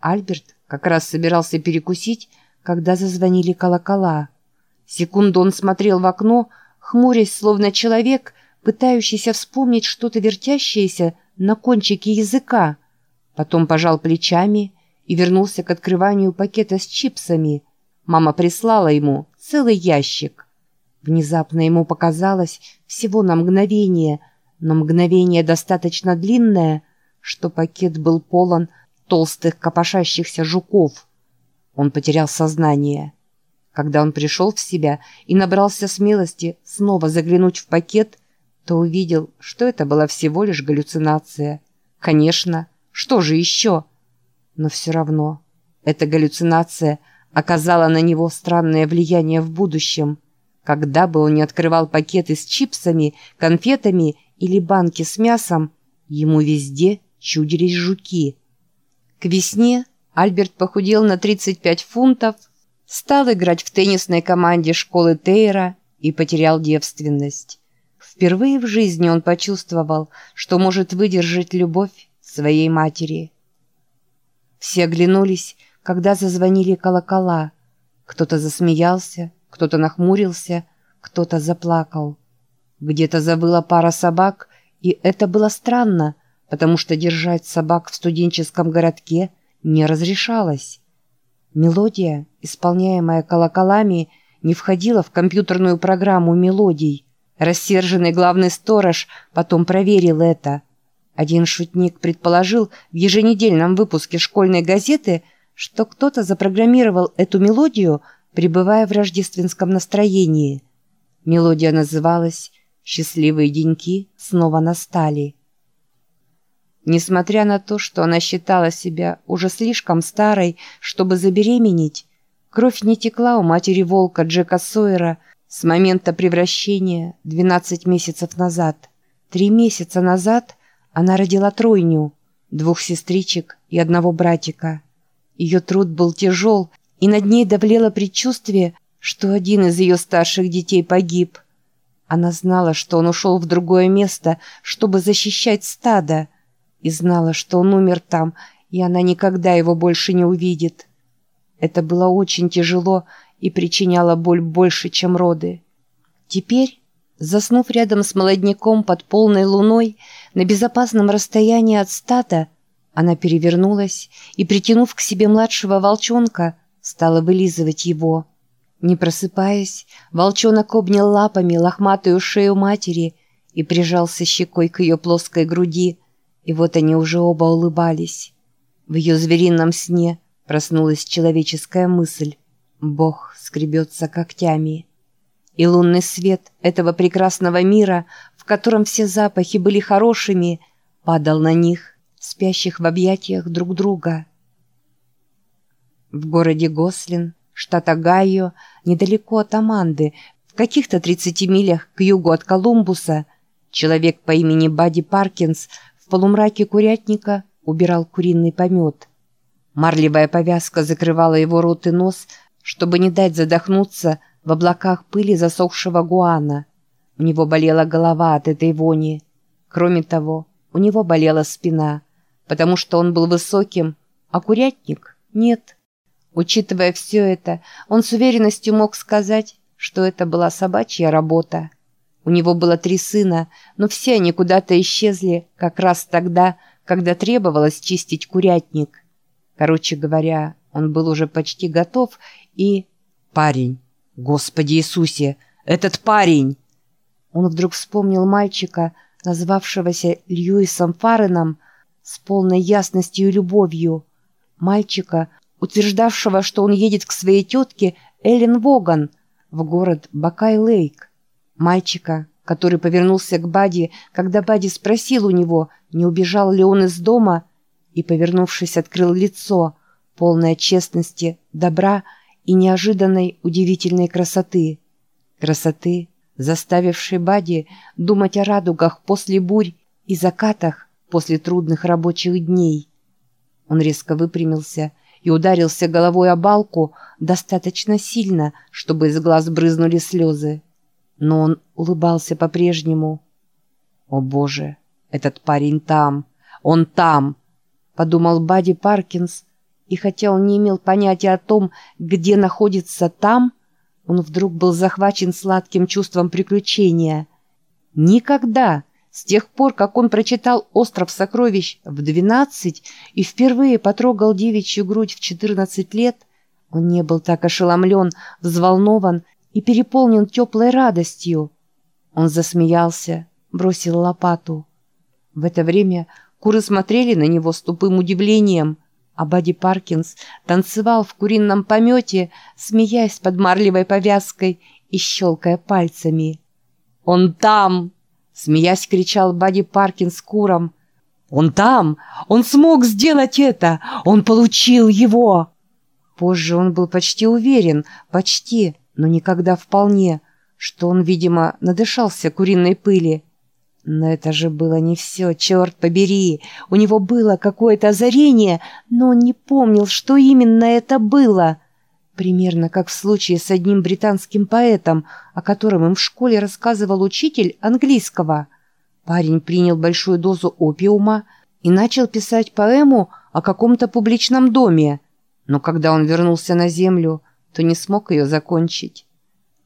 Альберт как раз собирался перекусить, когда зазвонили колокола. Секунду он смотрел в окно, хмурясь, словно человек, пытающийся вспомнить что-то вертящееся на кончике языка. Потом пожал плечами и вернулся к открыванию пакета с чипсами. Мама прислала ему целый ящик. Внезапно ему показалось всего на мгновение, но мгновение достаточно длинное, что пакет был полон толстых копошащихся жуков. Он потерял сознание. Когда он пришел в себя и набрался смелости снова заглянуть в пакет, то увидел, что это была всего лишь галлюцинация. Конечно, что же еще? Но все равно, эта галлюцинация оказала на него странное влияние в будущем. Когда бы он ни открывал пакеты с чипсами, конфетами или банки с мясом, ему везде чудились жуки. К весне Альберт похудел на 35 фунтов, стал играть в теннисной команде школы Тейра и потерял девственность. Впервые в жизни он почувствовал, что может выдержать любовь своей матери. Все оглянулись, когда зазвонили колокола. Кто-то засмеялся, кто-то нахмурился, кто-то заплакал. Где-то забыла пара собак, и это было странно, потому что держать собак в студенческом городке не разрешалось. Мелодия, исполняемая колоколами, не входила в компьютерную программу мелодий. Рассерженный главный сторож потом проверил это. Один шутник предположил в еженедельном выпуске школьной газеты, что кто-то запрограммировал эту мелодию, пребывая в рождественском настроении. Мелодия называлась «Счастливые деньки снова настали». Несмотря на то, что она считала себя уже слишком старой, чтобы забеременеть, кровь не текла у матери волка Джека Сойера с момента превращения 12 месяцев назад. Три месяца назад она родила тройню, двух сестричек и одного братика. Ее труд был тяжел, и над ней давлело предчувствие, что один из ее старших детей погиб. Она знала, что он ушел в другое место, чтобы защищать стадо, и знала, что он умер там, и она никогда его больше не увидит. Это было очень тяжело и причиняло боль больше, чем роды. Теперь, заснув рядом с молодняком под полной луной, на безопасном расстоянии от стада, она перевернулась и, притянув к себе младшего волчонка, стала вылизывать его. Не просыпаясь, волчонок обнял лапами лохматую шею матери и прижался щекой к ее плоской груди, и вот они уже оба улыбались. В ее зверином сне проснулась человеческая мысль. Бог скребется когтями. И лунный свет этого прекрасного мира, в котором все запахи были хорошими, падал на них, спящих в объятиях друг друга. В городе Гослин, штат Огайо, недалеко от Аманды, в каких-то 30 милях к югу от Колумбуса, человек по имени Бадди Паркинс – в полумраке курятника убирал куриный помет. Марлевая повязка закрывала его рот и нос, чтобы не дать задохнуться в облаках пыли засохшего гуана. У него болела голова от этой вони. Кроме того, у него болела спина, потому что он был высоким, а курятник — нет. Учитывая все это, он с уверенностью мог сказать, что это была собачья работа. У него было три сына, но все они куда-то исчезли как раз тогда, когда требовалось чистить курятник. Короче говоря, он был уже почти готов и... Парень! Господи Иисусе! Этот парень! Он вдруг вспомнил мальчика, назвавшегося Льюисом Фареном, с полной ясностью и любовью. Мальчика, утверждавшего, что он едет к своей тетке Эллен Воган в город Бакай-Лейк. Мальчика, который повернулся к Бади, когда Бади спросил у него, не убежал ли он из дома, и, повернувшись, открыл лицо, полное честности, добра и неожиданной удивительной красоты. Красоты, заставившей Бади думать о радугах после бурь и закатах после трудных рабочих дней. Он резко выпрямился и ударился головой о балку достаточно сильно, чтобы из глаз брызнули слезы но он улыбался по-прежнему. «О боже, этот парень там! Он там!» — подумал Бадди Паркинс И хотя он не имел понятия о том, где находится там, он вдруг был захвачен сладким чувством приключения. Никогда, с тех пор, как он прочитал «Остров сокровищ» в 12 и впервые потрогал девичью грудь в 14 лет, он не был так ошеломлен, взволнован и переполнен теплой радостью. Он засмеялся, бросил лопату. В это время куры смотрели на него с тупым удивлением, а Бадди Паркинс танцевал в курином помете, смеясь под марлевой повязкой и щелкая пальцами. «Он там!» — смеясь кричал Бадди Паркинс куром. «Он там! Он смог сделать это! Он получил его!» Позже он был почти уверен, почти, но никогда вполне, что он, видимо, надышался куриной пыли. Но это же было не все, черт побери. У него было какое-то озарение, но он не помнил, что именно это было. Примерно как в случае с одним британским поэтом, о котором им в школе рассказывал учитель английского. Парень принял большую дозу опиума и начал писать поэму о каком-то публичном доме. Но когда он вернулся на землю, то не смог ее закончить.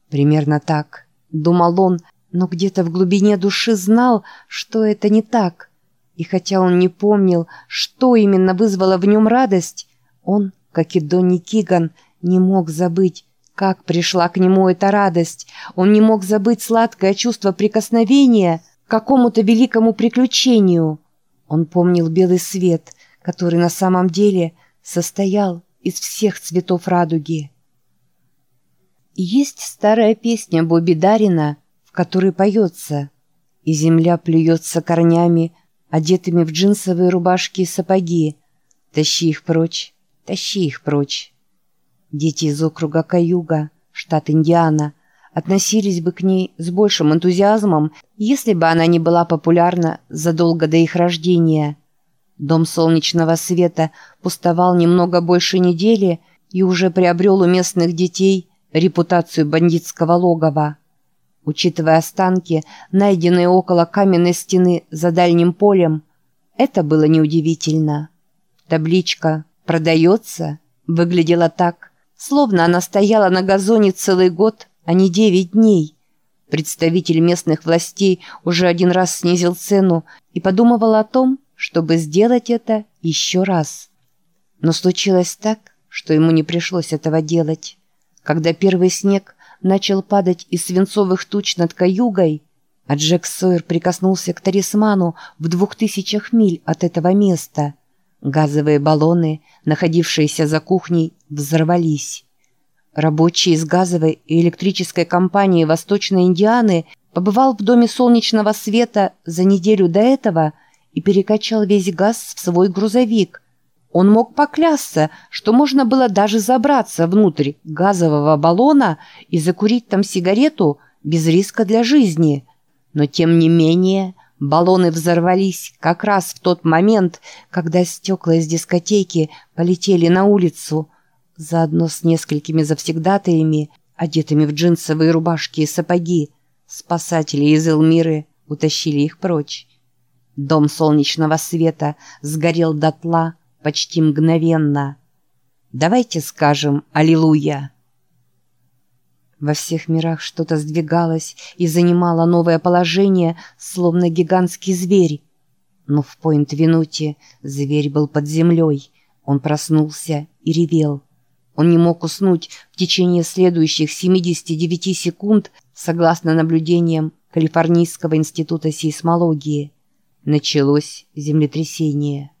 Примерно так, думал он, но где-то в глубине души знал, что это не так. И хотя он не помнил, что именно вызвало в нем радость, он, как и Донни Киган, не мог забыть, как пришла к нему эта радость. Он не мог забыть сладкое чувство прикосновения к какому-то великому приключению. Он помнил белый свет, который на самом деле состоял из всех цветов радуги. Есть старая песня Бобби Дарина, в которой поется «И земля плюется корнями, одетыми в джинсовые рубашки и сапоги. Тащи их прочь, тащи их прочь». Дети из округа Каюга, штат Индиана, относились бы к ней с большим энтузиазмом, если бы она не была популярна задолго до их рождения – Дом солнечного света пустовал немного больше недели и уже приобрел у местных детей репутацию бандитского логова. Учитывая останки, найденные около каменной стены за дальним полем, это было неудивительно. Табличка «Продается» выглядела так, словно она стояла на газоне целый год, а не девять дней. Представитель местных властей уже один раз снизил цену и подумывал о том, чтобы сделать это еще раз. Но случилось так, что ему не пришлось этого делать. Когда первый снег начал падать из свинцовых туч над Каюгой, а Джек Сойер прикоснулся к талисману в двух тысячах миль от этого места, газовые баллоны, находившиеся за кухней, взорвались. Рабочий из газовой и электрической компании Восточной Индианы побывал в Доме солнечного света за неделю до этого – и перекачал весь газ в свой грузовик. Он мог поклясться, что можно было даже забраться внутрь газового баллона и закурить там сигарету без риска для жизни. Но тем не менее баллоны взорвались как раз в тот момент, когда стекла из дискотеки полетели на улицу, заодно с несколькими завсегдатаями, одетыми в джинсовые рубашки и сапоги. Спасатели из Элмиры утащили их прочь. Дом солнечного света сгорел дотла почти мгновенно. Давайте скажем «Аллилуйя». Во всех мирах что-то сдвигалось и занимало новое положение, словно гигантский зверь. Но в Пойнт-Винуте зверь был под землей. Он проснулся и ревел. Он не мог уснуть в течение следующих 79 секунд, согласно наблюдениям Калифорнийского института сейсмологии. Началось землетрясение.